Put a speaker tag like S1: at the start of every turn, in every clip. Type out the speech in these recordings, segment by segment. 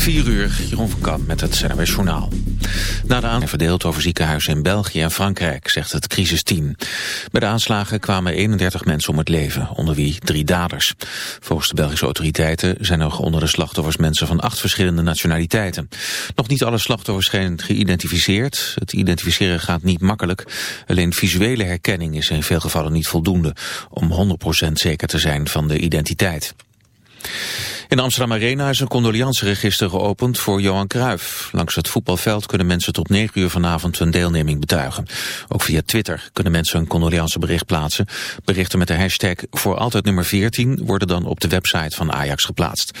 S1: 4 uur, Jeroen van Kam met het CNRW Journaal. Na de aanslagen verdeeld over ziekenhuizen in België en Frankrijk, zegt het crisisteam. Bij de aanslagen kwamen 31 mensen om het leven, onder wie drie daders. Volgens de Belgische autoriteiten zijn er onder de slachtoffers mensen van acht verschillende nationaliteiten. Nog niet alle slachtoffers zijn geïdentificeerd. Het identificeren gaat niet makkelijk. Alleen visuele herkenning is in veel gevallen niet voldoende om 100% zeker te zijn van de identiteit. In Amsterdam Arena is een condolianceregister geopend voor Johan Cruijff. Langs het voetbalveld kunnen mensen tot 9 uur vanavond hun deelneming betuigen. Ook via Twitter kunnen mensen een condoleancebericht plaatsen. Berichten met de hashtag voor altijd nummer 14 worden dan op de website van Ajax geplaatst.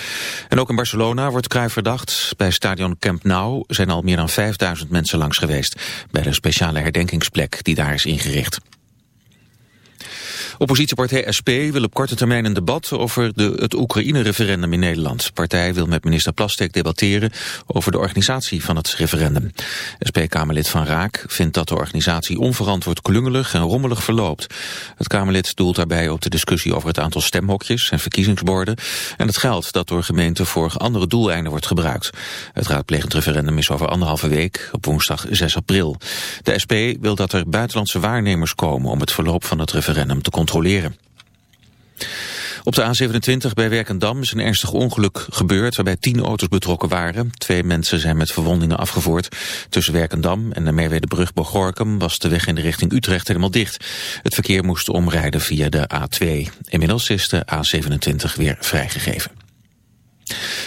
S1: En ook in Barcelona wordt Cruijff verdacht. Bij stadion Camp Nou zijn al meer dan 5000 mensen langs geweest. Bij de speciale herdenkingsplek die daar is ingericht. Oppositiepartij SP wil op korte termijn een debat over de, het Oekraïne-referendum in Nederland. De partij wil met minister Plastek debatteren over de organisatie van het referendum. SP-Kamerlid Van Raak vindt dat de organisatie onverantwoord klungelig en rommelig verloopt. Het Kamerlid doelt daarbij op de discussie over het aantal stemhokjes en verkiezingsborden en het geld dat door gemeenten voor andere doeleinden wordt gebruikt. Het raadplegend referendum is over anderhalve week, op woensdag 6 april. De SP wil dat er buitenlandse waarnemers komen om het verloop van het referendum te controleren controleren. Op de A27 bij Werkendam is een ernstig ongeluk gebeurd waarbij tien auto's betrokken waren. Twee mensen zijn met verwondingen afgevoerd. Tussen Werkendam en de Merwedebrug bij Gorkum was de weg in de richting Utrecht helemaal dicht. Het verkeer moest omrijden via de A2. Inmiddels is de A27 weer vrijgegeven.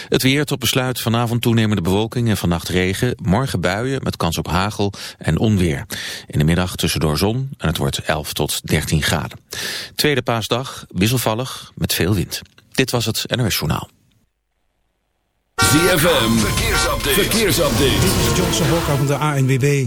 S1: Het weer tot besluit vanavond toenemende bewolking en vannacht regen. Morgen buien met kans op hagel en onweer. In de middag tussendoor zon en het wordt 11 tot 13 graden. Tweede paasdag wisselvallig met veel wind. Dit was het NOS Journaal.
S2: ZFM, verkeersupdate. verkeersupdate.
S3: Dit is Johnson Hokka van de ANWB.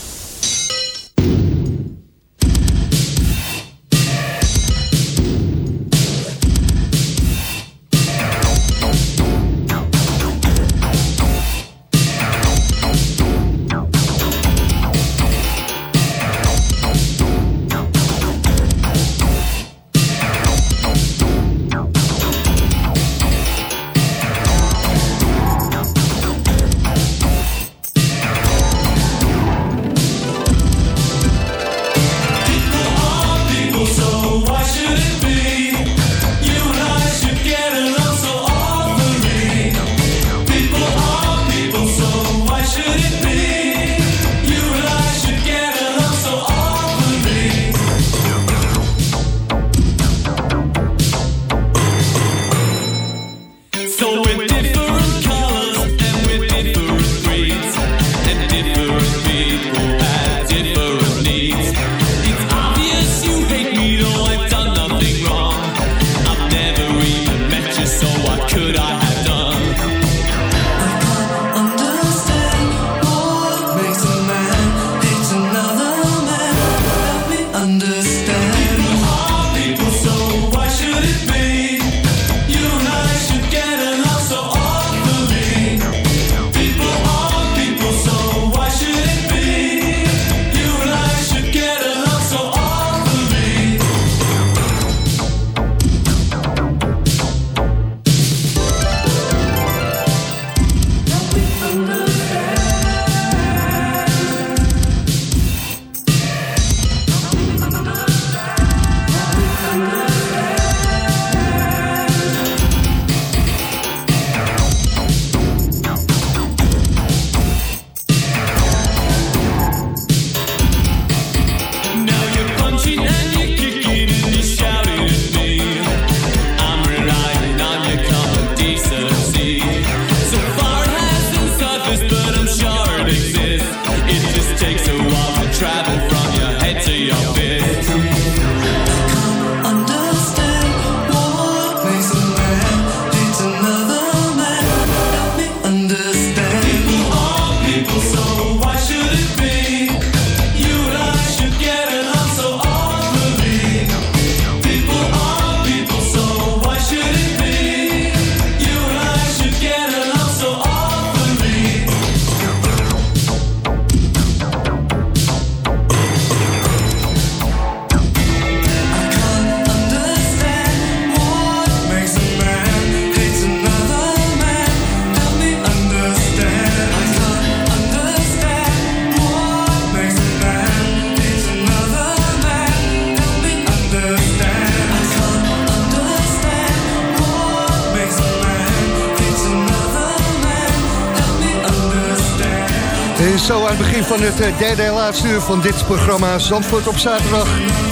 S4: Van het eh, derde en laatste uur van dit programma Zandvoort op zaterdag...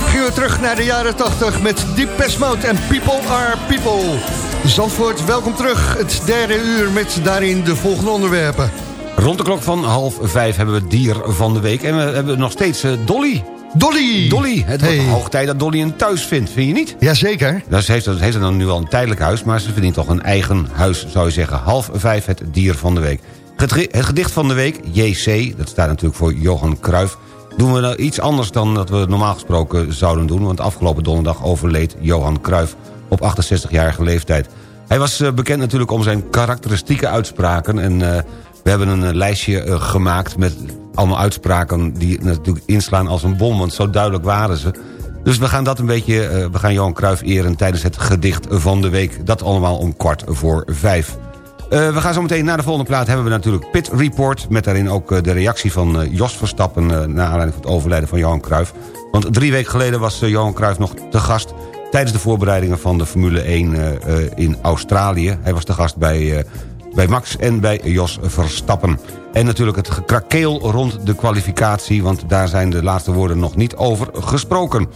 S4: gingen we terug naar de jaren 80 met Deep Mode en People Are People. Zandvoort, welkom terug. Het derde uur met daarin de volgende onderwerpen.
S5: Rond de klok van half vijf hebben we het dier van de week. En we hebben nog steeds uh, Dolly.
S4: Dolly!
S5: Dolly. Het
S4: Hey.
S5: wordt hoog tijd dat Dolly een thuis vindt, vind je niet?
S4: Jazeker.
S5: Ze heeft, ze heeft dan nu al een tijdelijk huis... maar ze verdient toch een eigen huis, zou je zeggen. Half vijf, het dier van de week. Het, ge- het gedicht van de week, JC, dat staat natuurlijk voor Johan Cruijff... doen we nou iets anders dan dat we normaal gesproken zouden doen... want afgelopen donderdag overleed Johan Cruijff op 68-jarige leeftijd. Hij was eh, bekend natuurlijk om zijn karakteristieke uitspraken... en eh, we hebben een eh, lijstje gemaakt met allemaal uitspraken... die natuurlijk inslaan als een bom, want zo duidelijk waren ze... Dus we gaan dat een beetje, we gaan Johan Cruijff eren tijdens het gedicht van de week. Dat allemaal om kwart voor vijf. Eh, we gaan zo meteen naar de volgende plaat hebben we natuurlijk Pit Report... met daarin ook eh, de reactie van eh, Jos Verstappen... eh, naar aanleiding van het overlijden van Johan Cruijff. Want drie weken geleden was Johan Cruijff nog te gast... tijdens de voorbereidingen van de Formule 1 eh, eh, in Australië. Hij was te gast bij, bij Max en bij Jos Verstappen. En natuurlijk het gekrakeel rond de kwalificatie... want daar zijn de laatste woorden nog niet over gesproken.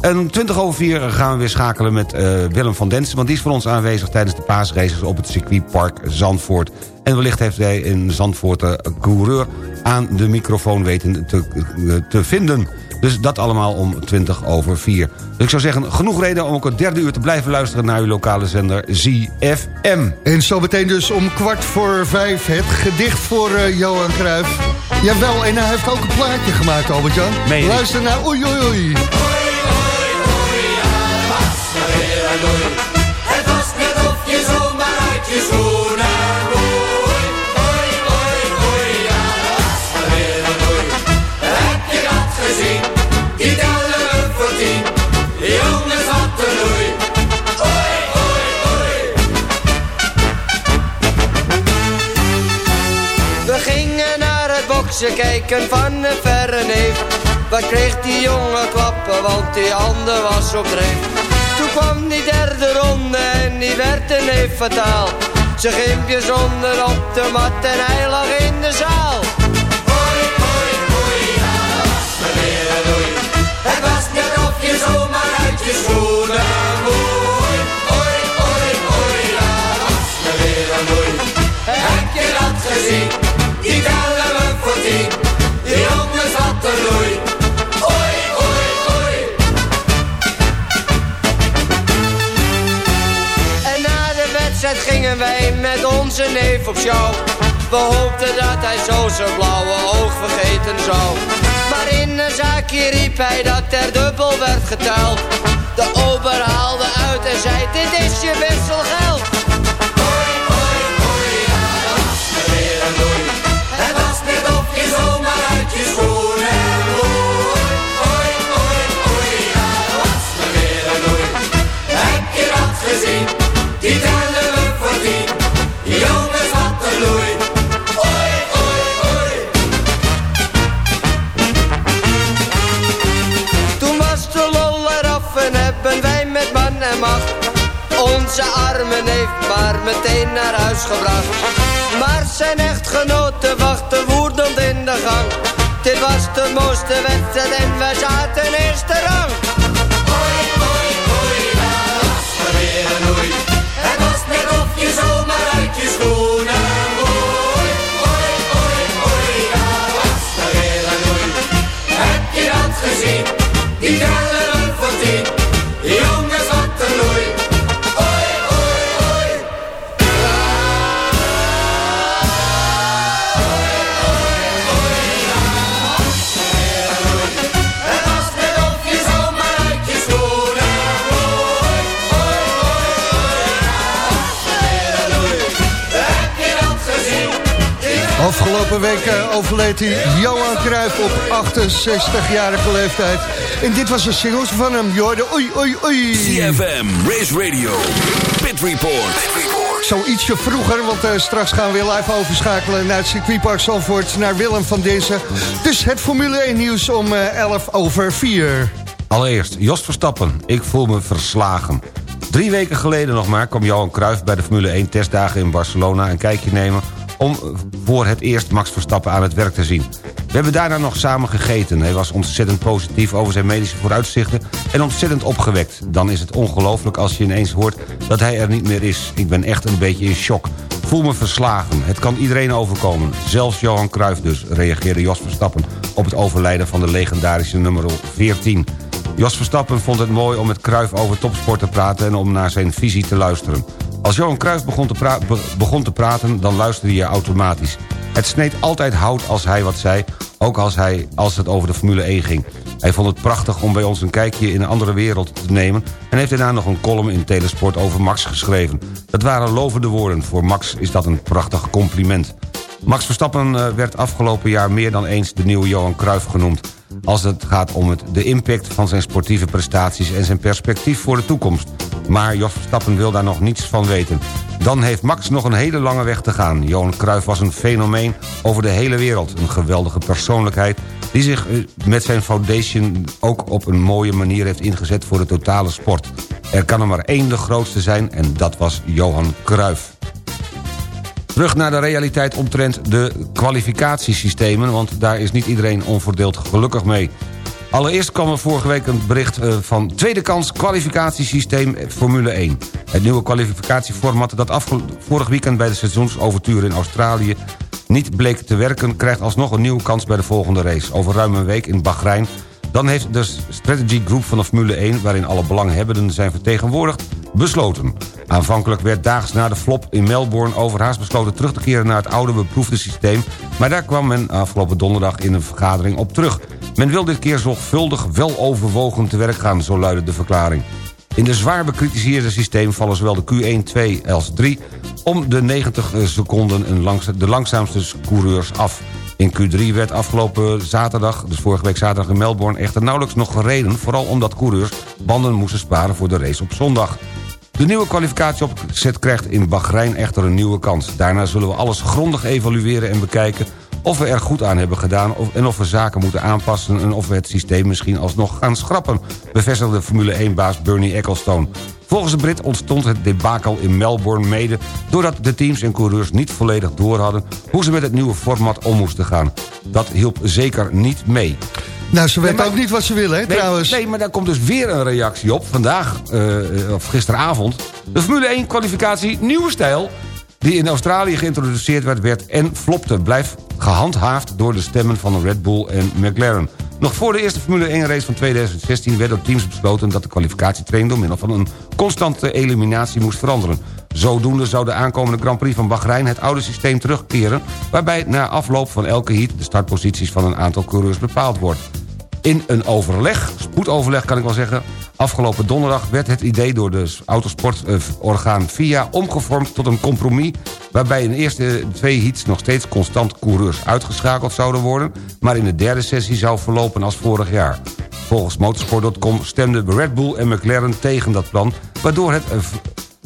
S5: En 20 over 4 gaan we weer schakelen met eh, Willem van Densen... want die is voor ons aanwezig tijdens de paasraces op het circuitpark Zandvoort. En wellicht heeft hij een Zandvoorter coureur aan de microfoon weten te, eh, te vinden. Dus dat allemaal om 20 over 4. Dus ik zou zeggen, genoeg reden om ook het derde uur te blijven luisteren... naar uw lokale zender ZFM.
S4: En zo meteen dus om kwart voor vijf het gedicht voor eh, Johan Cruijff. Jawel, en hij heeft ook een plaatje gemaakt, Albert-Jan. Luister naar Oei Oei Oei.
S6: Het was je zomaar uit je schoenen groei. Oei, oei, oei, ja, dat was maar weer een oei. Heb je dat gezien? Die tellen we voor tien. Jongens, wat een oei. Oei, oei, oei.
S7: We gingen naar het boksen kijken van een verre neef. Wat kreeg die jongen klappen, want die ander was op. Toen kwam die derde ronde en die werd een neef fataal. Zijn gimpjes onder op de mat en hij lag in de zaal.
S6: Oei, oei, oei, ja, dat was maar weer een oei. Het was net of je zomaar uit je schoenen oei, oei, ja, dat was maar weer een oei. Heb je dat gezien? Die tellen we voor tien. Die jongens had een. Oei,
S7: wij met onze neef op show. We hoopten dat hij zo zijn blauwe oog vergeten zou. Maar in een zaakje riep hij dat er dubbel werd geteld. De ober haalde uit en zei, dit is je wisselgeld.
S6: Hoi, hoi, hoi, ja, dat was me weer. Het was net of je zomaar uit je schoenen. Hoi, hoi, hoi, ja, dat was me weer een loei. Heb je dat gezien?
S7: Onze arme neef maar meteen naar huis gebracht. Maar zijn echtgenote wachtte woedend in de gang. Dit was de mooiste wedstrijd en wij zaten eerste rang.
S6: Hoi, hoi, hoi, dat was me weer. Het was net of je zomaar uit je schoenen loei. Hoi, hoi, hoi, was me weer. Heb je dat gezien? Die
S4: Afgelopen week eh, overleed hij Johan Cruijff op 68-jarige leeftijd. En dit was een single van hem, Jorde. Oei, oei, oei.
S2: CFM, Race Radio, Pit Report.
S4: Zo ietsje vroeger, want eh, straks gaan we weer live overschakelen... naar het circuitpark Zandvoort, naar Willem van Dinsen. Dus het Formule 1 nieuws om eh, 11 over 4.
S5: Allereerst, Jos Verstappen. Ik voel me verslagen. Drie weken geleden nog maar kwam Johan Cruijff bij de Formule 1 testdagen in Barcelona een kijkje nemen om voor het eerst Max Verstappen aan het werk te zien. We hebben daarna nog samen gegeten. Hij was ontzettend positief over zijn medische vooruitzichten en ontzettend opgewekt. Dan is het ongelooflijk als je ineens hoort dat hij er niet meer is. Ik ben echt een beetje in shock. Voel me verslagen. Het kan iedereen overkomen. Zelfs Johan Cruijff dus, reageerde Jos Verstappen... op het overlijden van de legendarische nummer 14. Jos Verstappen vond het mooi om met Cruijff over topsport te praten... en om naar zijn visie te luisteren. Als Johan Cruijff begon te, begon te praten, dan luisterde je automatisch. Het sneed altijd hout als hij wat zei, ook als, hij, als het over de Formule 1 ging. Hij vond het prachtig om bij ons een kijkje in een andere wereld te nemen... en heeft daarna nog een column in Telesport over Max geschreven. Dat waren lovende woorden. Voor Max is dat een prachtig compliment. Max Verstappen eh, werd afgelopen jaar meer dan eens de nieuwe Johan Cruijff genoemd... als het gaat om het, de impact van zijn sportieve prestaties... en zijn perspectief voor de toekomst. Maar Jos Verstappen wil daar nog niets van weten. Dan heeft Max nog een hele lange weg te gaan. Johan Cruijff was een fenomeen over de hele wereld. Een geweldige persoonlijkheid die zich eh, met zijn foundation... ook op een mooie manier heeft ingezet voor de totale sport. Er kan er maar één de grootste zijn en dat was Johan Cruijff. Terug naar de realiteit omtrent de kwalificatiesystemen... want daar is niet iedereen onverdeeld gelukkig mee. Allereerst kwam er vorige week een bericht eh, van tweede kans kwalificatiesysteem Formule 1. Het nieuwe kwalificatieformat dat vorig weekend bij de seizoensovertuur in Australië niet bleek te werken... krijgt alsnog een nieuwe kans bij de volgende race. Over ruim een week in Bahrein dan heeft de strategy group van de Formule 1... waarin alle belanghebbenden zijn vertegenwoordigd, besloten. Aanvankelijk werd daags na de flop in Melbourne overhaast besloten... terug te keren naar het oude beproefde systeem... maar daar kwam men afgelopen donderdag in een vergadering op terug. Men wil dit keer zorgvuldig wel overwogen te werk gaan, zo luidde de verklaring. In de zwaar bekritiseerde systeem vallen zowel de Q1, 2 als 3... om de 90 seconden een langs de langzaamste coureurs af... In Q3 werd afgelopen zaterdag, dus vorige week zaterdag in Melbourne... echter nauwelijks nog gereden, vooral omdat coureurs banden moesten sparen voor de race op zondag. De nieuwe kwalificatieopzet krijgt in Bahrein echter een nieuwe kans. Daarna zullen we alles grondig evalueren en bekijken... of we er goed aan hebben gedaan of, en of we zaken moeten aanpassen... en of we het systeem misschien alsnog gaan schrappen... bevestigde Formule 1-baas Bernie Ecclestone. Volgens de Brit ontstond het debakel in Melbourne mede... doordat de teams en coureurs niet volledig door hadden... hoe ze met het nieuwe format om moesten gaan. Dat hielp zeker niet mee.
S4: Nou, ze weten ook niet wat ze willen, hè,
S5: Nee,
S4: trouwens.
S5: nee, maar daar komt dus weer een reactie op. Vandaag, eh, of gisteravond. De Formule 1 kwalificatie Nieuwe Stijl... die in Australië geïntroduceerd werd, en flopte. Blijft gehandhaafd door de stemmen van Red Bull en McLaren. Nog voor de eerste Formule 1 race van 2016 werd door teams besloten... dat de kwalificatietraining door middel van een constante eliminatie moest veranderen. Zodoende zou de aankomende Grand Prix van Bahrein het oude systeem terugkeren... waarbij na afloop van elke heat de startposities van een aantal coureurs bepaald wordt. In een overleg, spoedoverleg kan ik wel zeggen... afgelopen donderdag werd het idee door de autosportorgaan FIA omgevormd tot een compromis... waarbij in de eerste twee heats nog steeds constant coureurs uitgeschakeld zouden worden... maar in de derde sessie zou verlopen als vorig jaar. Volgens motorsport.com stemden Red Bull en McLaren tegen dat plan... waardoor het eh,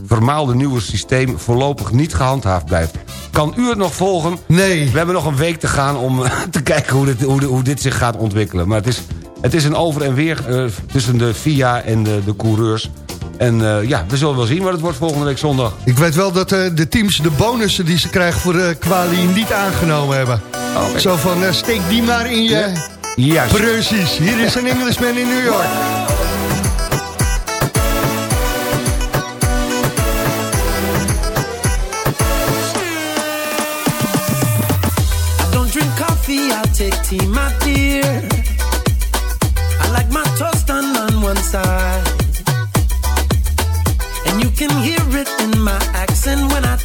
S5: vermaalde nieuwe systeem voorlopig niet gehandhaafd blijft. Kan u het nog volgen?
S4: Nee.
S5: We hebben nog een week te gaan om eh, te kijken hoe dit, hoe, hoe dit zich gaat ontwikkelen. Maar het is, het is een over en weer eh, tussen de FIA en de, de coureurs. En eh, ja, we zullen wel zien wat het wordt volgende week zondag.
S4: Ik weet wel dat eh, de teams de bonussen die ze krijgen voor de kwalie niet aangenomen hebben.
S5: oké.
S4: Zo van, steek die maar in je...
S5: Juist.
S4: Precies, hier is een Englishman in New York.
S8: I don't drink coffee, I take tea, my dear. On one side. And you can hear it in my accent when I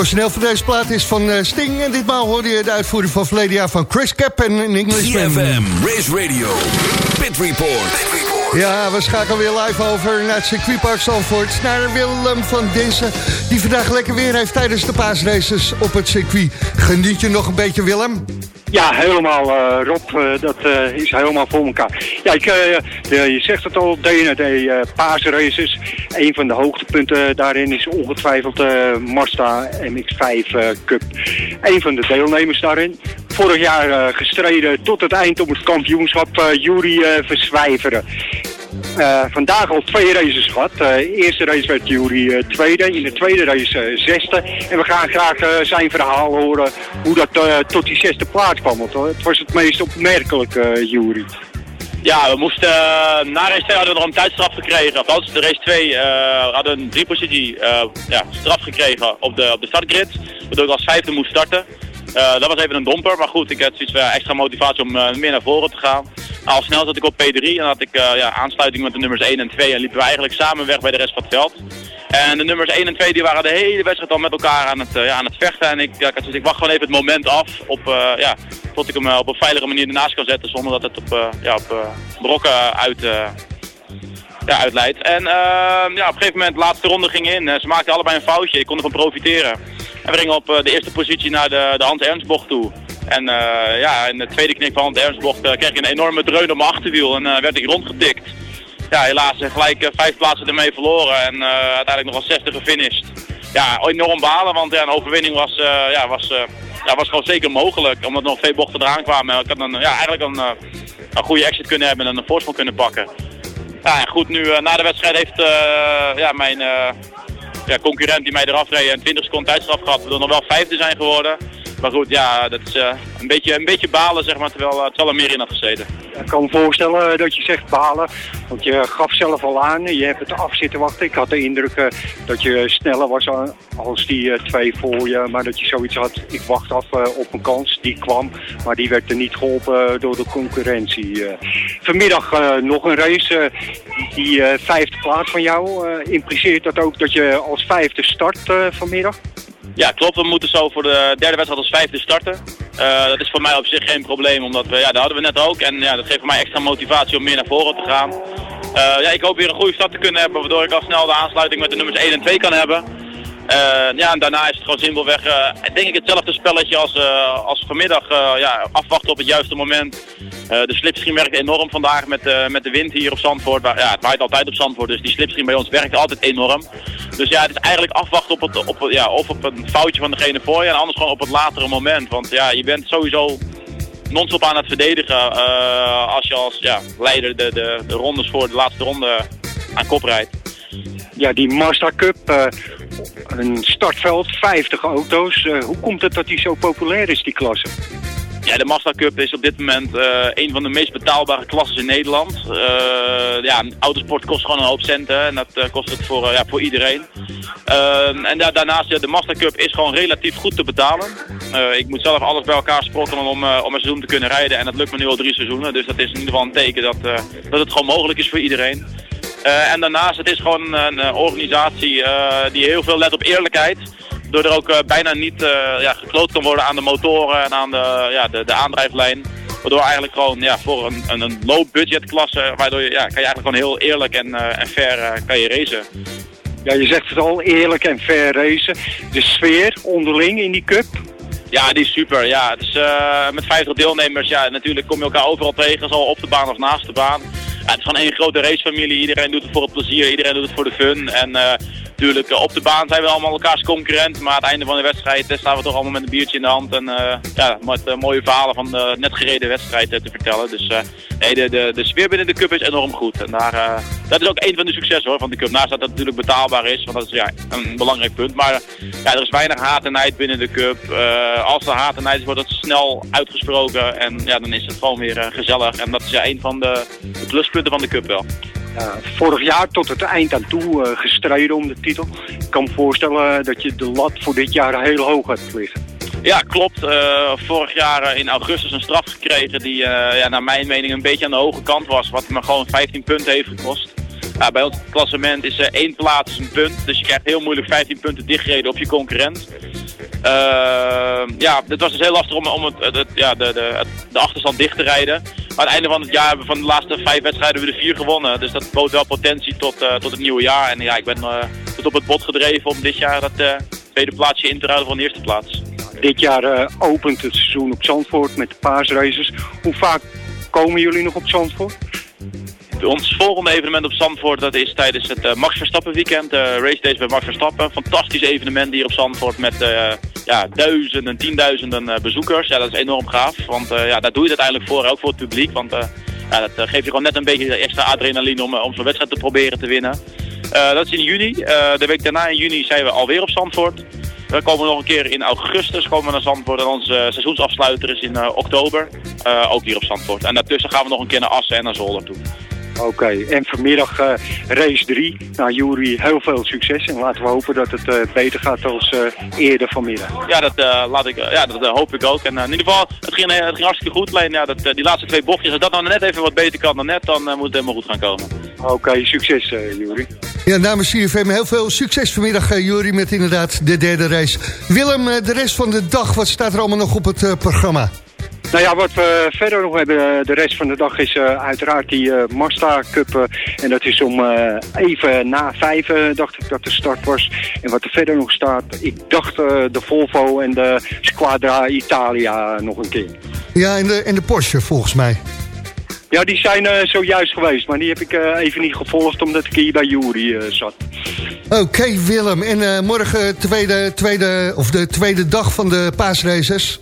S4: origineel van deze plaat is van eh, Sting. En ditmaal hoorde je de uitvoering van verleden jaar van Chris Cap en een Englishman.
S2: CFM, Race Radio, Pit Report.
S4: Ja, we schakelen weer live over naar het circuitpark Zandvoort. Naar Willem van Dinsen, die vandaag lekker weer heeft tijdens de paasraces op het circuit. Geniet je nog een beetje, Willem?
S9: Ja, helemaal eh, Rob, eh, dat eh, is helemaal voor elkaar. Ja, ik, de- je zegt het al, DND uh, paasraces. Een van de hoogtepunten daarin is ongetwijfeld eh Mazda MX-5 eh, Cup. Een van de deelnemers daarin. vorig jaar gestreden tot het eind om het kampioenschap uh, Jury eh, Eh, vandaag al twee races gehad. Eh, de eerste race werd Jury eh, tweede, in de tweede race eh, zesde. En we gaan graag eh, zijn verhaal horen hoe dat eh, tot die zesde plaats kwam. Want eh, het was het meest opmerkelijk, Jury.
S10: Ja, we moesten eh, na race 2 hadden we nog een tijdstraf gekregen. Althans, de race 2 eh hadden een drie positie eh, ja, straf gekregen op de, op de startgrid. Waardoor ik als vijfde moest starten. Eh, dat was even een domper, maar goed, ik had zoiets van extra motivatie om eh, meer naar voren te gaan. Al snel zat ik op P3 en had ik eh, ja, aansluiting met de nummers 1 en 2 en liepen we eigenlijk samen weg bij de rest van het veld. En de nummers 1 en 2 die waren de hele wedstrijd al met elkaar aan het, eh, ja, aan het vechten. En ik, ja, ik, ik wacht gewoon even het moment af op, eh, ja, tot ik hem op een veilige manier ernaast kan zetten zonder dat het op, eh, ja, op eh, brokken uit, ja, uitleidt. En ehm, ja, op een gegeven moment, de laatste ronde ging in. Ze maakten allebei een foutje. Ik kon ervan profiteren. En we gingen op de eerste positie naar de, de Hans Ernstbocht toe. En eh, ja, in de tweede knik van Hans Ernstbocht eh, kreeg ik een enorme dreun op mijn achterwiel en eh, werd ik rondgetikt. Ja, helaas gelijk vijf plaatsen ermee verloren en uiteindelijk nog als zesde gefinished. Ja, enorm balen, want ja, een overwinning was, ja, was, ja, was gewoon zeker mogelijk. Omdat er nog twee bochten eraan kwamen. Ik had dan, ja, eigenlijk een, een goede exit kunnen hebben en een voorsprong kunnen pakken. Ja, goed, nu na de wedstrijd heeft ja, mijn ja, concurrent die mij eraf reed een 20 seconden tijdstraf gehad. We nog wel vijfde zijn geworden. Maar goed, ja, dat is eh, een, beetje, een beetje balen, zeg maar, terwijl, uh, terwijl er meer in had gezeten.
S9: Ik kan me voorstellen dat je zegt balen, want je gaf zelf al aan, je hebt het af zitten wachten. Ik had de indruk eh, dat je sneller was als die eh, twee voor je, maar dat je zoiets had, ik wacht af eh, op een kans, die kwam, maar die werd er niet geholpen door de concurrentie. eh. Vanmiddag eh, nog een race, eh, die eh, vijfde plaats van jou, eh, impliceert dat ook dat je als vijfde start eh, vanmiddag?
S10: Ja, klopt. We moeten zo voor de derde wedstrijd als vijfde starten. Eh, dat is voor mij op zich geen probleem, omdat we, ja, dat hadden we net ook. En ja, dat geeft voor mij extra motivatie om meer naar voren te gaan. Eh, ja, ik hoop weer een goede start te kunnen hebben, waardoor ik al snel de aansluiting met de nummers 1 en 2 kan hebben. Eh, ja, en daarna is het gewoon simpelweg, eh, denk ik, hetzelfde spelletje als, eh, als vanmiddag. ja, afwachten op het juiste moment. De slipstream werkt enorm vandaag met, met de wind hier op Zandvoort. Ja, het waait altijd op Zandvoort, dus die slipstream bij ons werkt altijd enorm. Dus ja, het is eigenlijk afwachten op het, op, ja, of op een foutje van degene voor je en anders gewoon op het latere moment. Want ja, je bent sowieso non-stop aan het verdedigen als je als ja, leider de, de, de rondes voor de laatste ronde aan kop rijdt.
S9: Ja, die Mazda Cup, eh, een startveld, 50 auto's. Eh, hoe komt het dat die zo populair is, die klasse?
S10: Ja, de Mazda Cup is op dit moment eh, een van de meest betaalbare klasses in Nederland. Eh, ja, autosport kost gewoon een hoop centen en dat kost het voor, ja, voor iedereen. En da- daarnaast, ja, de Mazda Cup is gewoon relatief goed te betalen. Ik moet zelf alles bij elkaar sprokkelen om, om een seizoen te kunnen rijden en dat lukt me nu al drie seizoenen. Dus dat is in ieder geval een teken dat, dat het gewoon mogelijk is voor iedereen. Eh, en daarnaast, het is gewoon een, een organisatie eh, die heel veel let op eerlijkheid. Door er ook eh, bijna niet eh, ja, gekloot kan worden aan de motoren en aan de, ja, de, de aandrijflijn. Waardoor eigenlijk gewoon ja, voor een, een, een low budget klasse, waardoor je, ja, kan je eigenlijk gewoon heel eerlijk en, eh, en fair eh, kan je racen.
S9: Ja, je zegt het al, eerlijk en fair racen. De sfeer onderling in die cup.
S10: Ja, die is super. Ja, eh, met 50 deelnemers, ja, natuurlijk kom je elkaar overal tegen, zowel op de baan als naast de baan. Het is gewoon één grote racefamilie. Iedereen doet het voor het plezier, iedereen doet het voor de fun. En eh, natuurlijk, eh, op de baan zijn we allemaal elkaars concurrent. Maar aan het einde van de wedstrijd eh, staan we toch allemaal met een biertje in de hand. En eh, ja, met mooie verhalen van de net gereden wedstrijd te vertellen. Dus nee, de, de, de sfeer binnen de cup is enorm goed. En daar, dat is ook een van de successen hoor, van de cup. Naast dat het natuurlijk betaalbaar is, want dat is ja, een belangrijk punt. Maar ja, er is weinig haat en binnen de cup. Als er haat en is, wordt het snel uitgesproken. En ja, dan is het gewoon weer gezellig. En dat is ja, een van de pluspunten van de cup wel.
S9: Ja, vorig jaar tot het eind aan toe eh, gestreden om de titel. Ik kan me voorstellen dat je de lat voor dit jaar heel hoog hebt liggen.
S10: Ja, klopt. Eh, vorig jaar eh, in augustus een straf gekregen die eh, ja, naar mijn mening een beetje aan de hoge kant was. Wat me gewoon 15 punten heeft gekost. Bij ons klassement is eh, één plaats een punt. Dus je krijgt heel moeilijk 15 punten dichtgereden op je concurrent. Eh, ja, het was dus heel lastig om, om het, ja, de, de, de achterstand dicht te rijden. Maar aan het einde van het jaar hebben we van de laatste vijf wedstrijden we de vier gewonnen. Dus dat bood wel potentie tot, eh, tot het nieuwe jaar. En ja, ik ben eh, tot op het bot gedreven om dit jaar dat eh, tweede plaatsje in te ruilen voor de eerste plaats.
S9: Dit jaar opent het seizoen op Zandvoort met de paasraces. Hoe vaak komen jullie nog op Zandvoort?
S10: Ons volgende evenement op Zandvoort dat is tijdens het eh, Max Verstappen weekend. eh race days bij Max Verstappen. Fantastisch evenement hier op Zandvoort met eh, ja, duizenden, tienduizenden bezoekers. Ja, dat is enorm gaaf. Want ja, daar doe je het uiteindelijk voor, ook voor het publiek. Want ja, dat geeft je gewoon net een beetje extra adrenaline om, om zo'n wedstrijd te proberen te winnen. Dat is in juni. De week daarna in juni zijn we alweer op Zandvoort. We komen nog een keer in augustus komen we naar Zandvoort. En onze seizoensafsluiter is in oktober. Ook hier op Zandvoort. En daartussen gaan we nog een keer naar Assen en naar Zolder toe.
S9: Oké, en vanmiddag eh, race 3. Nou, Jury, heel veel succes. En laten we hopen dat het eh, beter gaat als eh, eerder vanmiddag.
S10: Ja, dat, eh, laat ik, ja, dat hoop ik ook. En in ieder geval, het ging, het ging hartstikke goed. Alleen ja, dat, die laatste twee bochtjes, als dat nou net even wat beter kan dan net, dan moet het helemaal goed gaan komen.
S9: Oké, succes uh, Jury.
S4: Ja, namens CFM heel veel succes vanmiddag, uh, Jury, met inderdaad de derde race. Willem, uh, de rest van de dag, wat staat er allemaal nog op het uh, programma?
S9: Nou ja, wat we verder nog hebben uh, de rest van de dag is uh, uiteraard die uh, Mazda Cup. en dat is om even na vijf, dacht ik dat de start was. En wat er verder nog staat, ik dacht de Volvo en de Squadra Italia nog een keer.
S4: Ja, en de, en de Porsche volgens mij.
S9: Ja, die zijn uh, zojuist geweest, maar die heb ik uh, even niet gevolgd omdat ik hier bij Jury uh, zat.
S4: Oké okay, Willem, en morgen tweede, tweede, of de tweede dag van de paasraces.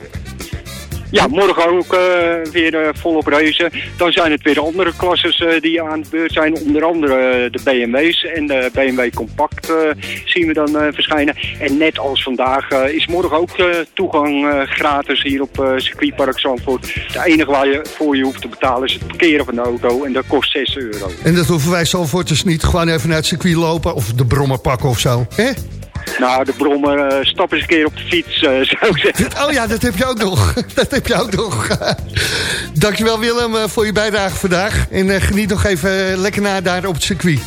S9: Ja, morgen ook uh, weer uh, volop racen. Dan zijn het weer andere klasses uh, die aan de beurt zijn. Onder andere de BMW's en de BMW Compact zien we dan verschijnen. En net als vandaag is morgen ook toegang gratis hier op circuitpark Zandvoort. Het enige waar je voor je hoeft te betalen is het parkeren van de auto. En dat kost 6 euro.
S4: En dat hoeven wij Zandvoorters niet gewoon even naar het circuit lopen of de brommer pakken of zo. Hè?
S9: Nou, de brommer, uh, stap eens een keer op de fiets, uh, zou ik zeggen.
S4: Oh ja, dat heb je ook nog. dat heb je ook nog. dankjewel Willem uh, voor je bijdrage vandaag. En geniet nog even lekker na daar op het circuit.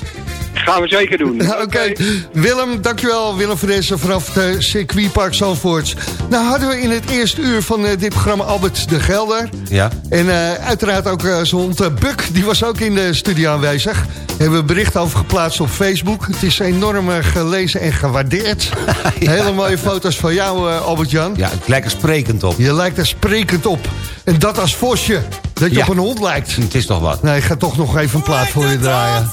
S9: Gaan we zeker doen.
S4: Oké, okay. Willem, dankjewel. Willem Verdessen vanaf het circuitpark Zandvoort. Nou hadden we in het eerste uur van dit programma Albert de Gelder.
S5: Ja.
S4: En uiteraard ook zijn hond Buk, die was ook in de studio aanwezig. Hebben we bericht over geplaatst op Facebook. Het is enorm gelezen en gewaardeerd. ja. Hele mooie foto's van jou, uh, Albert-Jan.
S5: Ja, het lijkt er sprekend op.
S4: Je lijkt er sprekend op. En dat als Vosje, dat je
S5: ja.
S4: op een hond lijkt.
S5: Het is toch wat.
S4: Nee, ik ga toch nog even een plaat voor je draaien.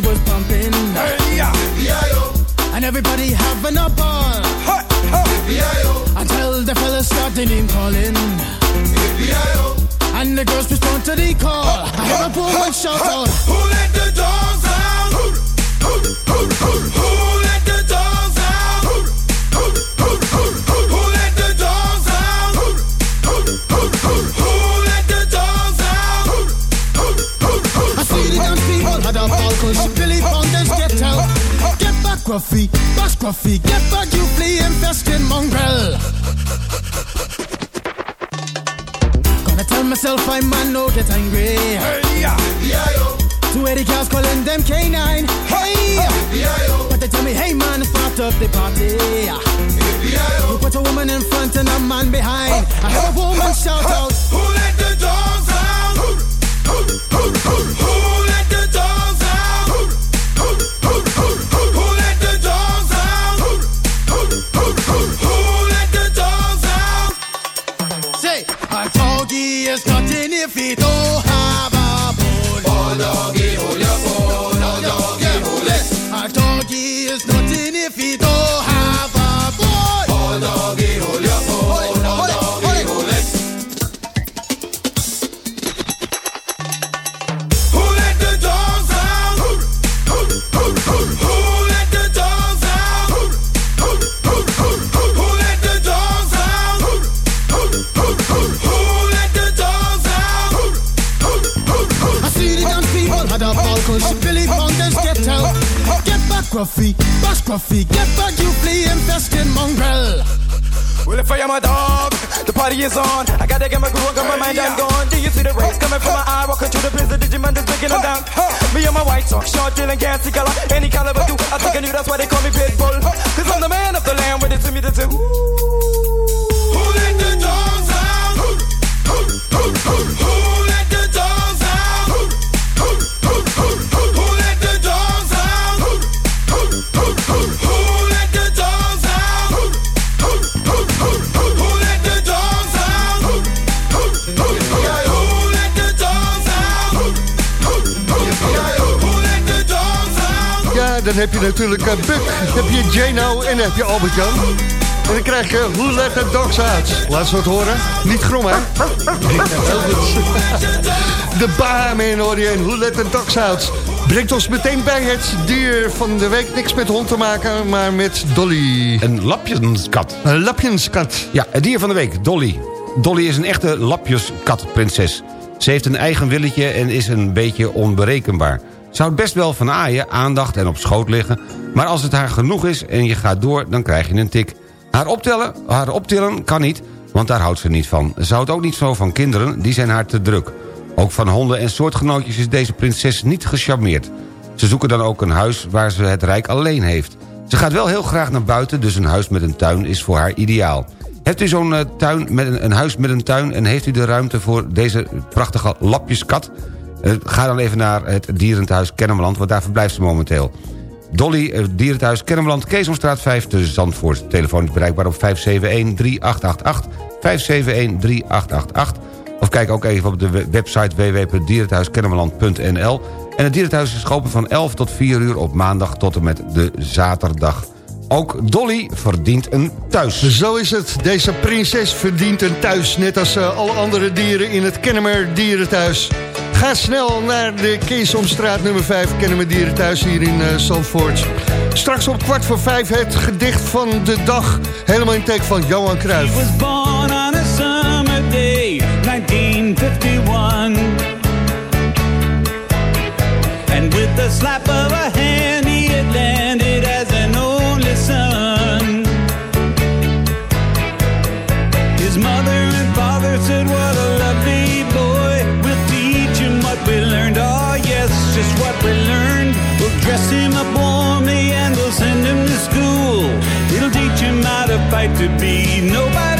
S11: Party was pumping.
S6: Hey, yeah.
S11: And everybody having a ball.
S6: Hey, hey.
S11: Until the fellas started name calling. And the girls respond to the call. I hear a woman shout out.
S6: Who let the
S11: Gruffy, bash Gruffy, get back, you flea infested mongrel. Gonna tell myself I man no get angry.
S6: Hey, yeah. Yeah,
S11: Two eighty girls calling them K9. Hey,
S6: yeah,
S11: but they tell me, hey man, it's part of the party. You put a woman in front and a man behind. I hear a woman shout out.
S6: Who let the dogs out? Who, who, who, who, who
S11: bash get back, you flea infested mongrel.
S12: Well, if I am a dog, the party is on. I gotta get my groove on, got my mind, I'm gone. Do you see the rays coming from my eye? Walking through the prison, Digimon is breaking them down. Me and my white talk, short, and gassy color. Any caliber do, I think I knew that's why they call me Pitbull. Cause I'm the man of the land, with it to me to do.
S4: Dan heb je natuurlijk uh, Buck, dan heb je Jano en dan heb je Albert-Jan. En dan krijg je Who Let The Dogs Out. Laat ze wat horen. Niet grom, hè? De Bahaman hoor je en Who Let The Dogs Out. Brengt ons meteen bij het dier van de week. Niks met hond te maken, maar met Dolly.
S5: Een lapjenskat.
S4: Een lapjenskat.
S5: Ja, het dier van de week, Dolly. Dolly is een echte lapjeskatprinses. Ze heeft een eigen willetje en is een beetje onberekenbaar. Ze houdt best wel van aaien, aandacht en op schoot liggen... maar als het haar genoeg is en je gaat door, dan krijg je een tik. Haar optellen, haar optillen kan niet, want daar houdt ze niet van. Ze houdt ook niet zo van kinderen, die zijn haar te druk. Ook van honden en soortgenootjes is deze prinses niet gecharmeerd. Ze zoeken dan ook een huis waar ze het rijk alleen heeft. Ze gaat wel heel graag naar buiten, dus een huis met een tuin is voor haar ideaal. Hebt u zo'n uh, tuin met een, een, huis met een tuin... en heeft u de ruimte voor deze prachtige lapjeskat? Uh, ga dan even naar het dierenthuis Kennemerland... want daar verblijft ze momenteel. Dolly, uh, dierenthuis Kennemerland, Keesomstraat 5 te Zandvoort. Telefoon is bereikbaar op 571-3888. 571-3888. Of kijk ook even op de website www.dierenthuiskennemerland.nl. En het dierenthuis is geopend van 11 tot 4 uur op maandag tot en met de zaterdag. Ook Dolly verdient een thuis.
S4: Zo is het. Deze prinses verdient een thuis. Net als uh, alle andere dieren in het Kennemer Dierenthuis. Ga snel naar de Keesomstraat nummer 5 Kennemer Dierenthuis hier in uh, Zandvoort. Straks op kwart voor vijf het gedicht van de dag. Helemaal in teken van Johan Cruijff.
S13: He was born on a summer day, 1951. And with the slap of a hand right to be. Nobody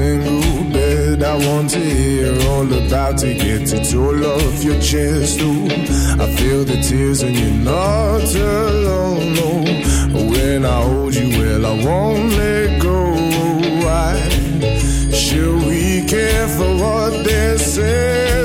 S14: single bed. I want to hear all about it. Get it all off your chest. Ooh, I feel the tears and you're not alone. No. When I hold you, well, I won't let go. Why should we care for what they're selling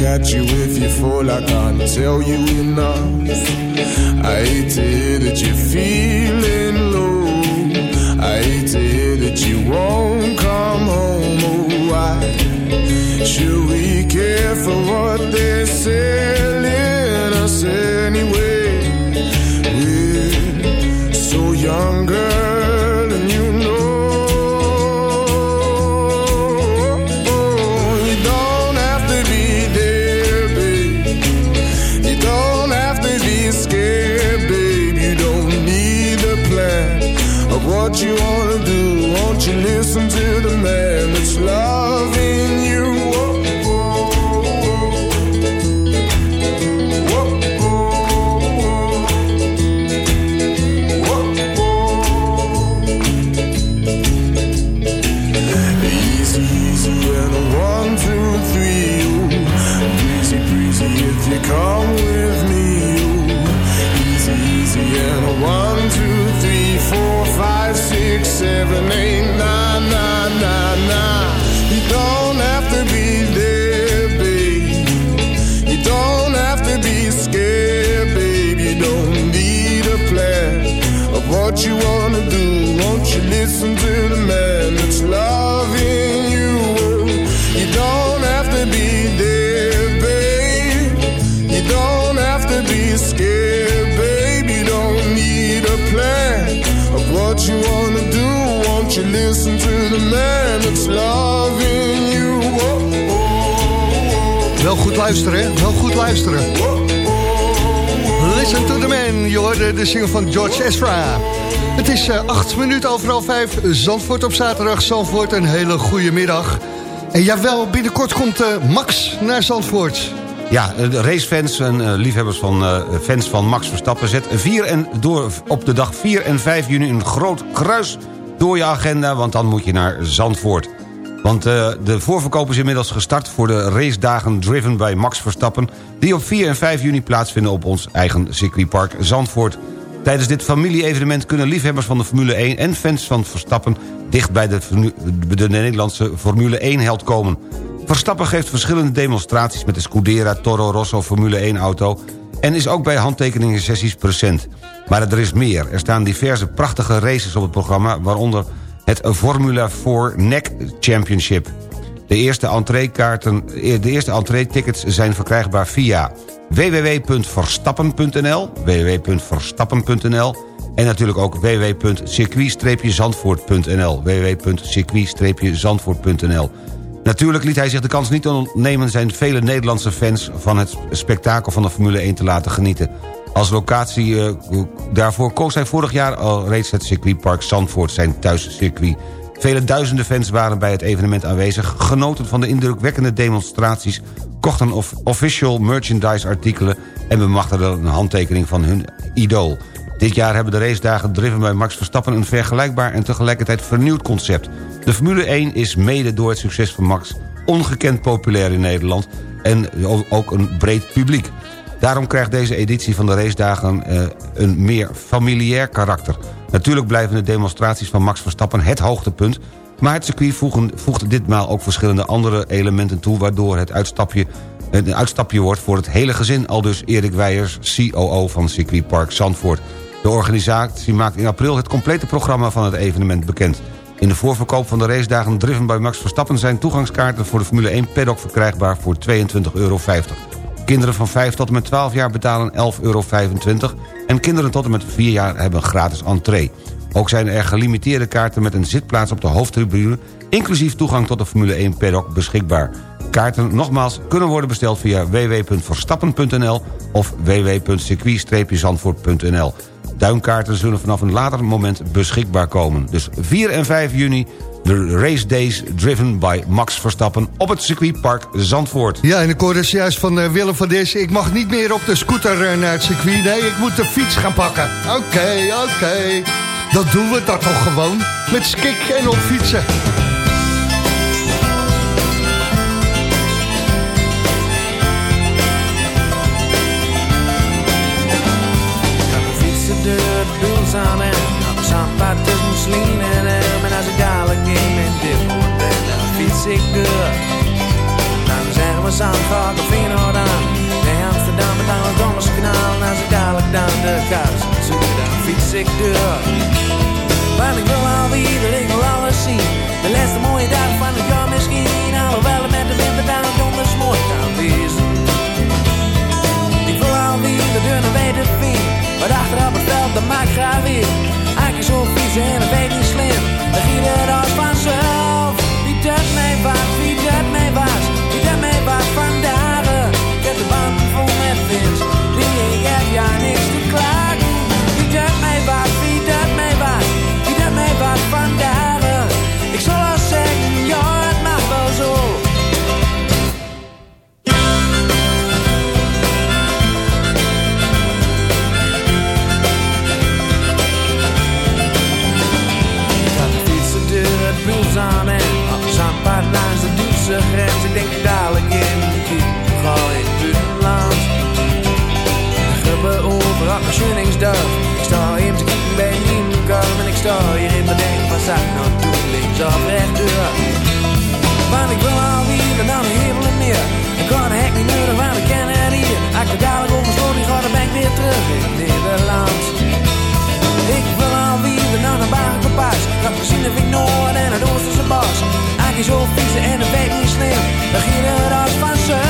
S14: catch you if you fall. I can't tell you enough. I hate to hear that you're feeling low. I hate to hear that you won't come home. Oh, why should we care for what they're selling us anyway? We're so young, girl,
S4: de single van George Ezra. Het is eh, acht minuten overal vijf. Zandvoort op zaterdag. Zandvoort, een hele goede middag. En jawel, binnenkort komt eh, Max naar Zandvoort.
S5: Ja, de racefans en eh, liefhebbers van eh, fans van Max Verstappen... zet 4 en door, op de dag 4 en 5 juni een groot kruis door je agenda... want dan moet je naar Zandvoort. Want eh, de voorverkoop is inmiddels gestart voor de racedagen Driven bij Max Verstappen... die op 4 en 5 juni plaatsvinden op ons eigen circuitpark Zandvoort. Tijdens dit familie-evenement kunnen liefhebbers van de Formule 1... en fans van Verstappen dicht bij de, Nederlandse Formule 1-held komen. Verstappen geeft verschillende demonstraties met de Scudera Toro Rosso Formule 1-auto... en is ook bij handtekeningen sessies present. Maar er is meer. Er staan diverse prachtige races op het programma... waaronder het Formula 4 NEC Championship. De eerste entreekaarten, de eerste entree-tickets zijn verkrijgbaar via www.verstappen.nl www.verstappen.nl en natuurlijk ook www.circuit-zandvoort.nl www.circuit-zandvoort.nl Natuurlijk liet hij zich de kans niet ontnemen... zijn vele Nederlandse fans van het spektakel van de Formule 1 te laten genieten. Als locatie eh, daarvoor koos hij vorig jaar al reeds het circuitpark Zandvoort... zijn thuiscircuit. Vele duizenden fans waren bij het evenement aanwezig... genoten van de indrukwekkende demonstraties... kochten of official merchandise artikelen... en bemachtigden een handtekening van hun idool. Dit jaar hebben de racedagen driven bij Max Verstappen... een vergelijkbaar en tegelijkertijd vernieuwd concept. De Formule 1 is mede door het succes van Max... ongekend populair in Nederland en ook een breed publiek. Daarom krijgt deze editie van de racedagen eh, een meer familiair karakter. Natuurlijk blijven de demonstraties van Max Verstappen het hoogtepunt... maar het circuit voegt ditmaal ook verschillende andere elementen toe... waardoor het uitstapje, een uitstapje wordt voor het hele gezin... al dus Erik Weijers, COO van circuitpark Zandvoort. De organisatie maakt in april het complete programma van het evenement bekend. In de voorverkoop van de racedagen driven bij Max Verstappen... zijn toegangskaarten voor de Formule 1 paddock verkrijgbaar voor 22,50 euro. Kinderen van 5 tot en met 12 jaar betalen 11,25 euro... en kinderen tot en met 4 jaar hebben gratis entree. Ook zijn er gelimiteerde kaarten met een zitplaats op de hoofdtribune... inclusief toegang tot de Formule 1 paddock beschikbaar. Kaarten nogmaals kunnen worden besteld via www.verstappen.nl of www.circuit-zandvoort.nl. Duinkaarten zullen vanaf een later moment beschikbaar komen. Dus 4 en 5 juni de race days driven by Max Verstappen... op het circuitpark Zandvoort.
S4: Ja, en ik hoorde juist van eh, Willem van Dessen... ik mag niet meer op de scooter eh, naar het circuit. Nee, ik moet de fiets gaan pakken. Oké, oké. Dat doen we dat toch gewoon. Met skik en op fietsen.
S11: fietsendeur, de buls aan en op zandpad dan fiets ik. Dan zeggen we Zandvoort of Feyenoord aan. Nee, Amsterdam met aan het Dommerskanaal. En als ik dadelijk dan de kous zoek, dan fiets ik door. Want ik wil alweer, ik wil alles zien. De laatste mooie dag van het jaar misschien. Alhoewel het met de winter dan donders mooi kan wezen. Ik wil alweer de deur naar weten vind. Maar achterop het veld, dat maakt graag weer. Haakjes op fietsen en dat weet niet slim. Dan giet het als vanzelf. Wie dat mij grens. Ik denk dadelijk in de kiep, gooi in buitenland. De gruppen over op mijn Schunningsdorf. Ik sta hier te kijken bij Nieuwkom en ik sta hier in mijn denk van zak nou doen links of rechtdoor. Want ik wil alweer en dan een hemel en meer. Ik kan de hek niet nodig, want ik ken het hier. Als ik dadelijk over sloot, die gaat, dan ben ik weer terug in Nederland. Ik wil alweer naar een bagenpaas. Dat gezien heb ik Noord en het Oosterse bos. Eigenlijk zo fietsen en het weet niet slim. Dan ging het als vanzelf. Wie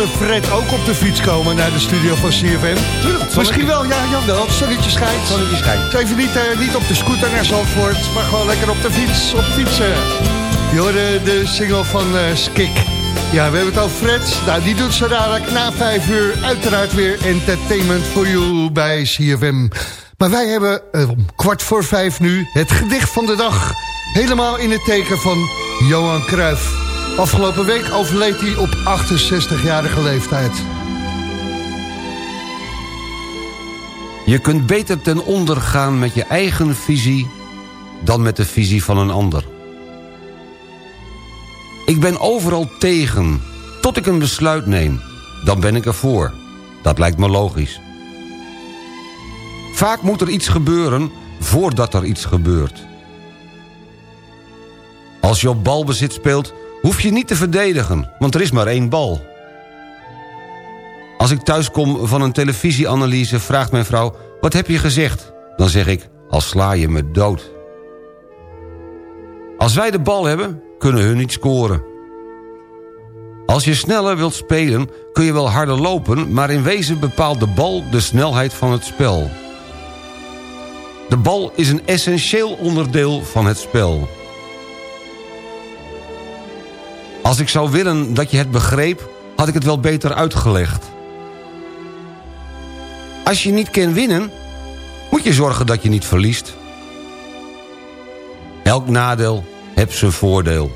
S4: onze Fred ook op de fiets komen naar de studio van CFM? Misschien wel, ja, jawel. Zonnetje schijnt.
S5: Zonnetje schijnt.
S4: Even niet, eh, niet op de scooter naar Zandvoort, maar gewoon lekker op de fiets, op fietsen. Je hoorde de single van eh, Skik. Ja, we hebben het over Fred. Nou, die doet zo dadelijk na vijf uur uiteraard weer entertainment voor you bij CFM. Maar wij hebben eh, om kwart voor vijf nu het gedicht van de dag. Helemaal in het teken van Johan Cruijff. Afgelopen week overleed hij op 68-jarige leeftijd.
S5: Je kunt beter ten onder gaan met je eigen visie... dan met de visie van een ander. Ik ben overal tegen. Tot ik een besluit neem. Dan ben ik ervoor. Dat lijkt me logisch. Vaak moet er iets gebeuren voordat er iets gebeurt. Als je op balbezit speelt, hoef je niet te verdedigen, want er is maar één bal. Als ik thuis kom van een televisieanalyse, vraagt mijn vrouw... wat heb je gezegd? Dan zeg ik, al sla je me dood. Als wij de bal hebben, kunnen hun niet scoren. Als je sneller wilt spelen, kun je wel harder lopen... maar in wezen bepaalt de bal de snelheid van het spel. De bal is een essentieel onderdeel van het spel. Als ik zou willen dat je het begreep, had ik het wel beter uitgelegd. Als je niet kan winnen, moet je zorgen dat je niet verliest. Elk nadeel heeft zijn voordeel.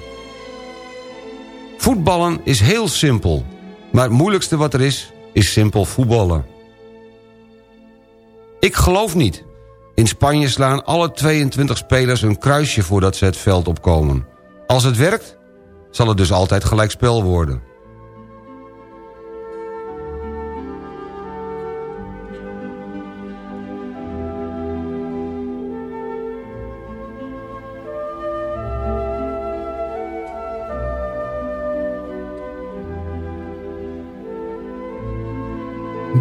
S5: Voetballen is heel simpel. Maar het moeilijkste wat er is, is simpel voetballen. Ik geloof niet. In Spanje slaan alle 22 spelers een kruisje voordat ze het veld opkomen. Als het werkt, zal het dus altijd gelijkspel worden.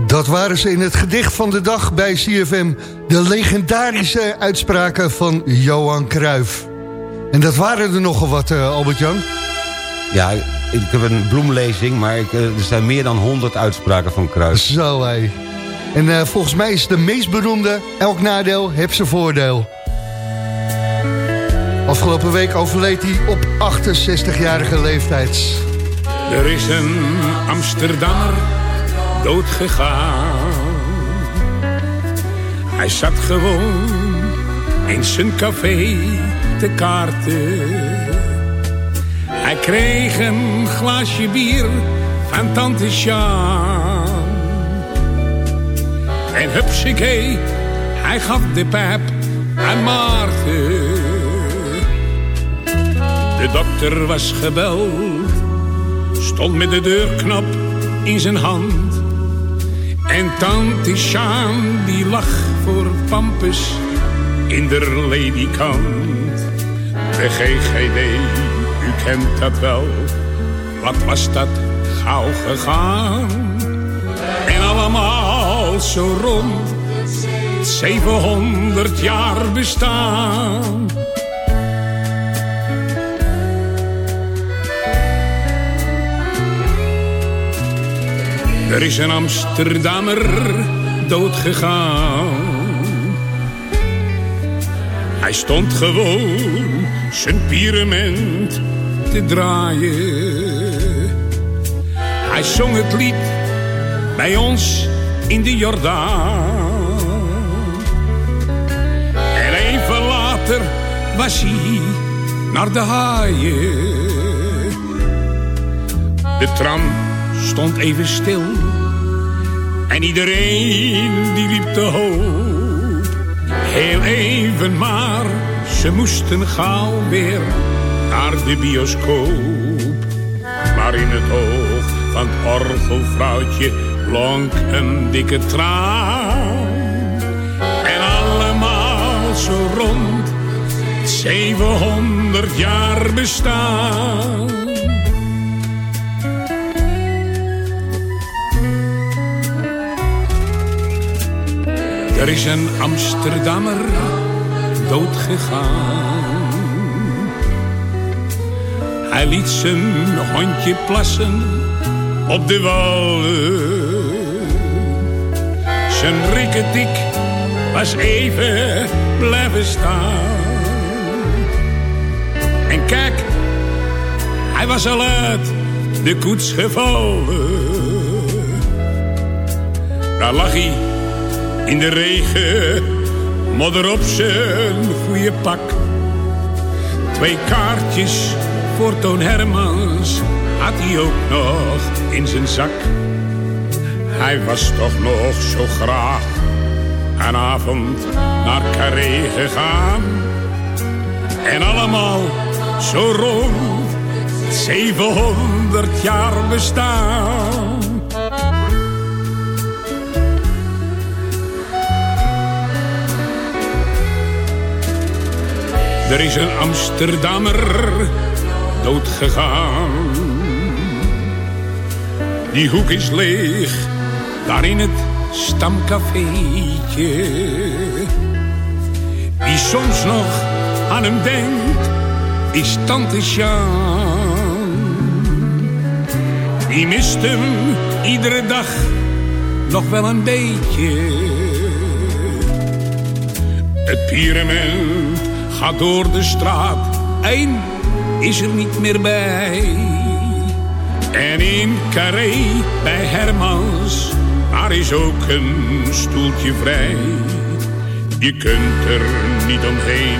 S4: Dat waren ze in het gedicht van de dag bij CFM. De legendarische uitspraken van Johan Cruijff. En dat waren er nogal wat, uh, Albert-Jan.
S5: Ja, ik heb een bloemlezing, maar ik, uh, er zijn meer dan 100 uitspraken van Cruijff.
S4: Zo, hé. En uh, volgens mij is de meest beroemde... elk nadeel heeft zijn voordeel. Afgelopen week overleed hij op 68-jarige leeftijd.
S15: Er is een Amsterdammer doodgegaan. Hij zat gewoon in zijn café te kaarten. Hij kreeg een glaasje bier van tante Sjaan. En hupsakee, hij gaf de pijp aan Maarten. De dokter was gebeld, stond met de deurknop in zijn hand. En tante Sjaan die lag voor Pampus in de ledikant. De GGD, kent wel, wat was dat gauw gegaan. En allemaal zo rond, 700 jaar bestaan. Er is een Amsterdammer doodgegaan. Hij stond gewoon zijn Hij zong het lied bij ons in de Jordaan. En even later was hij naar de haaien. De tram stond even stil. En iedereen die liep te hoop. Heel even maar, ze moesten gauw weer naar de bioscoop. Maar in het oog van het orgelvrouwtje blonk een dikke traan. En allemaal zo rond 700 jaar bestaan. Er is een Amsterdammer doodgegaan. Hij liet zijn hondje plassen op de wallen. Zijn rikketik was even blijven staan. En kijk, hij was al uit de koets gevallen. Daar lag hij in de regen, modder op zijn goede pak. Twee kaartjes voor Toon Hermans had hij ook nog in zijn zak. Hij was toch nog zo graag een avond naar Carré gegaan. En allemaal zo rond 700 jaar bestaan. Er is een Amsterdammer doodgegaan. Die hoek is leeg, daar in het stamcafeetje. Wie soms nog aan hem denkt, is tante Sjaan. Die mist hem iedere dag nog wel een beetje. Het pyramid gaat door de straat, één is er niet meer bij. En in Carré bij Hermans, daar is ook een stoeltje vrij. Je kunt er niet omheen,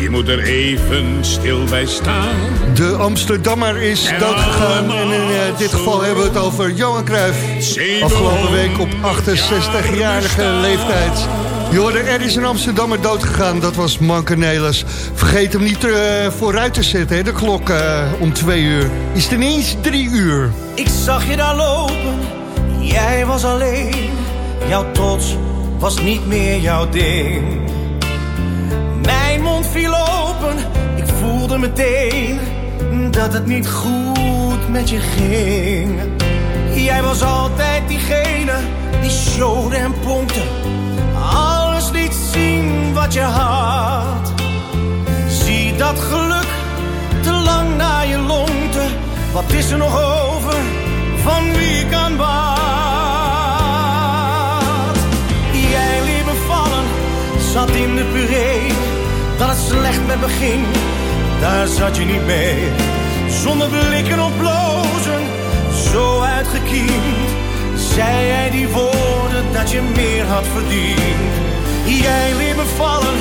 S15: je moet er even stil bij staan.
S4: De Amsterdammer is doodgegaan. En in eh, dit geval hebben we het over Johan Cruijff. Afgelopen week op 68-jarige leeftijd. Je hoorde, er is een Amsterdammer doodgegaan. Dat was Mankenelis. Vergeet hem niet eh, vooruit te zetten, hè, de klok eh, om twee uur. Is het ineens drie uur.
S16: Ik zag je daar lopen, jij was alleen. Jouw trots was niet meer jouw ding. Mijn mond viel open, ik voelde meteen dat het niet goed met je ging. Jij was altijd diegene die showde en pompte. Zien wat je had. Zie dat geluk te lang naar je longte. Wat is er nog over van wie kan wat? Jij liet me vallen, zat in de puree. Dat het slecht met me ging, daar zat je niet mee. Zonder blikken of blozen, zo uitgekiend. Zei jij die woorden dat je meer had verdiend. Jij me vallen,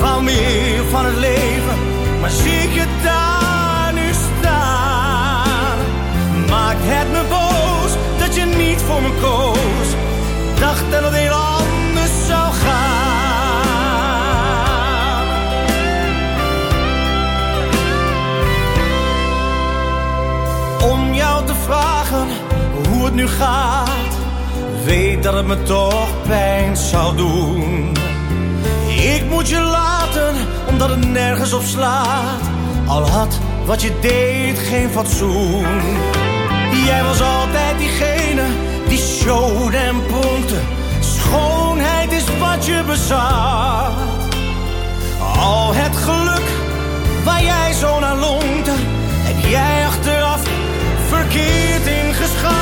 S16: wou meer van het leven. Maar zie ik je daar nu staan. Maakt het me boos dat je niet voor me koos. Dacht dat het heel anders zou gaan. Om jou te vragen hoe het nu gaat. Weet dat het me toch pijn zou doen. Moet je laten, omdat het nergens op slaat. Al had wat je deed geen fatsoen. Jij was altijd diegene die showde en pompte. Schoonheid is wat je bezat. Al het geluk waar jij zo naar longte. Heb jij achteraf verkeerd ingeschat.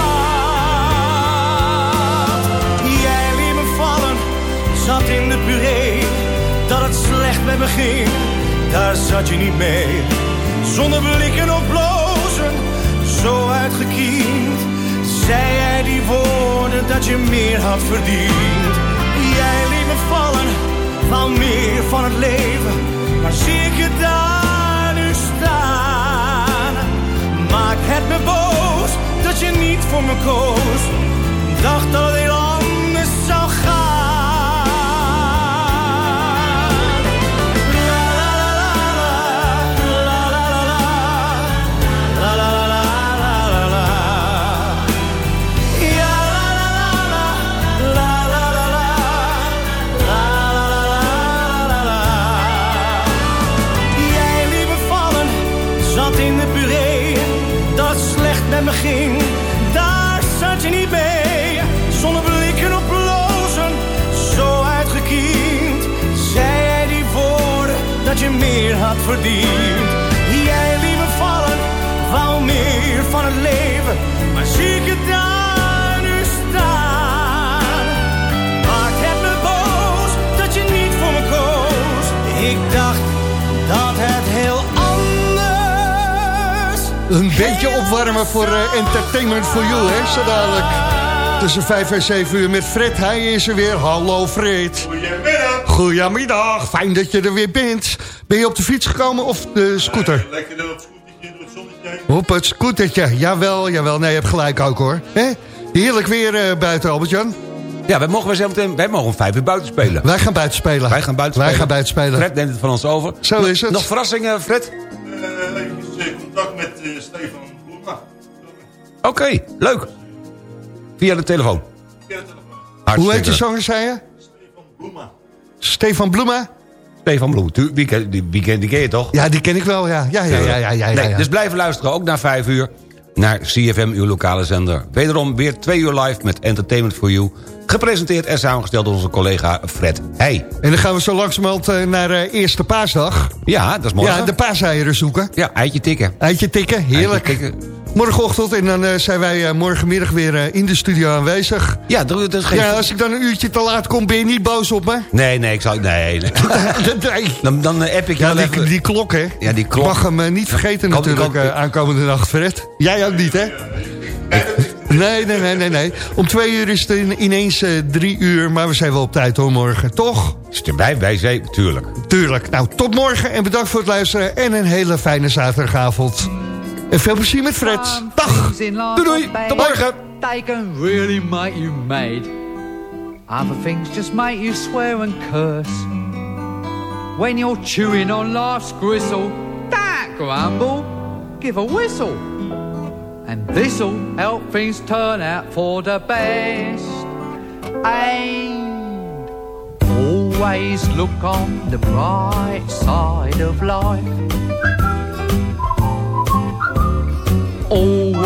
S16: Jij liet me vallen, zat in de puree. Slecht met me ging, daar zat je niet mee. Zonder blikken of blozen, zo uitgekiend. Zei jij die woorden dat je meer had verdiend. Jij liet me vallen, wou meer van het leven. Maar zie ik je daar nu staan. Maakt het me boos dat je niet voor me koos. Dacht dat het
S4: Een beetje opwarmen voor eh, Entertainment for You, hè, zo dadelijk. Tussen 5 en 7 uur met Fred. Hij is er weer. Hallo Fred.
S17: Goedemiddag.
S4: Goedemiddag. Fijn dat je er weer bent. Ben je op de fiets gekomen of de scooter?
S17: Lekker op het scootertje.
S4: Op het scootertje. Jawel, jawel. Nee, je hebt gelijk ook hoor. Hè? Heerlijk weer eh, buiten, Albert-Jan.
S5: Ja, wij mogen, wij, zo meteen- wij mogen om vijf uur buiten spelen.
S4: Wij gaan buiten spelen.
S5: Wij gaan buiten
S4: Wij
S5: spelen.
S4: gaan buiten spelen.
S5: Fred neemt het van ons over.
S4: Zo is het.
S5: Nog verrassingen, Fred?
S17: Stefan Bloema.
S5: Oké, leuk. Via de telefoon.
S4: Hoe heet je zanger, zei je? Stefan Bloema.
S5: Stefan Bloem. Tu- Wie ken, die, ken, die ken je toch?
S4: Ja, die ken ik wel, ja. Ja, ja, ja, ja, ja, ja,
S5: Nee,
S4: ja.
S5: Dus blijven luisteren, ook na vijf uur... naar CFM, uw lokale zender. Wederom weer twee uur live met Entertainment for You... gepresenteerd en samengesteld door onze collega Fred Heij.
S4: En dan gaan we zo langzamerhand eh, naar eh, Eerste Paasdag.
S5: Ja, dat is mooi.
S4: Ja, de paaseieren zoeken.
S5: Ja, eitje tikken.
S4: Eitje tikken, heerlijk.
S5: Eitje tikken.
S4: Morgenochtend en dan eh, zijn wij eh, morgenmiddag weer eh, in de studio aanwezig.
S5: Ja, dat is geen...
S4: Ja, als ik dan een uurtje te laat kom, ben je niet boos op me?
S5: Nee, nee, ik zal... Nee, nee.
S4: nee.
S5: Dan, dan app ik
S4: Ja, die,
S5: even...
S4: die klok, hè?
S5: Ja, die klok.
S4: Mag hem niet vergeten
S5: Kan-
S4: natuurlijk
S5: kan-
S4: aankomende nacht, Fred. Jij ook niet, hè? Nee, nee, nee, nee, nee. Om twee uur is het in- ineens drie uur, maar we zijn wel op tijd hoor morgen, toch?
S5: Is er bij, bij zee, tuurlijk.
S4: Tuurlijk. Nou, tot morgen en bedankt voor het luisteren en een hele fijne zaterdagavond. En veel plezier met Fred. Dag!
S5: Doei doei, tot morgen!
S18: They can really make you mad. Other things just make you swear and curse. When you're chewing on life's gristle, that grumble, give a whistle. And this'll help things turn out for the best. And always look on the bright side of life.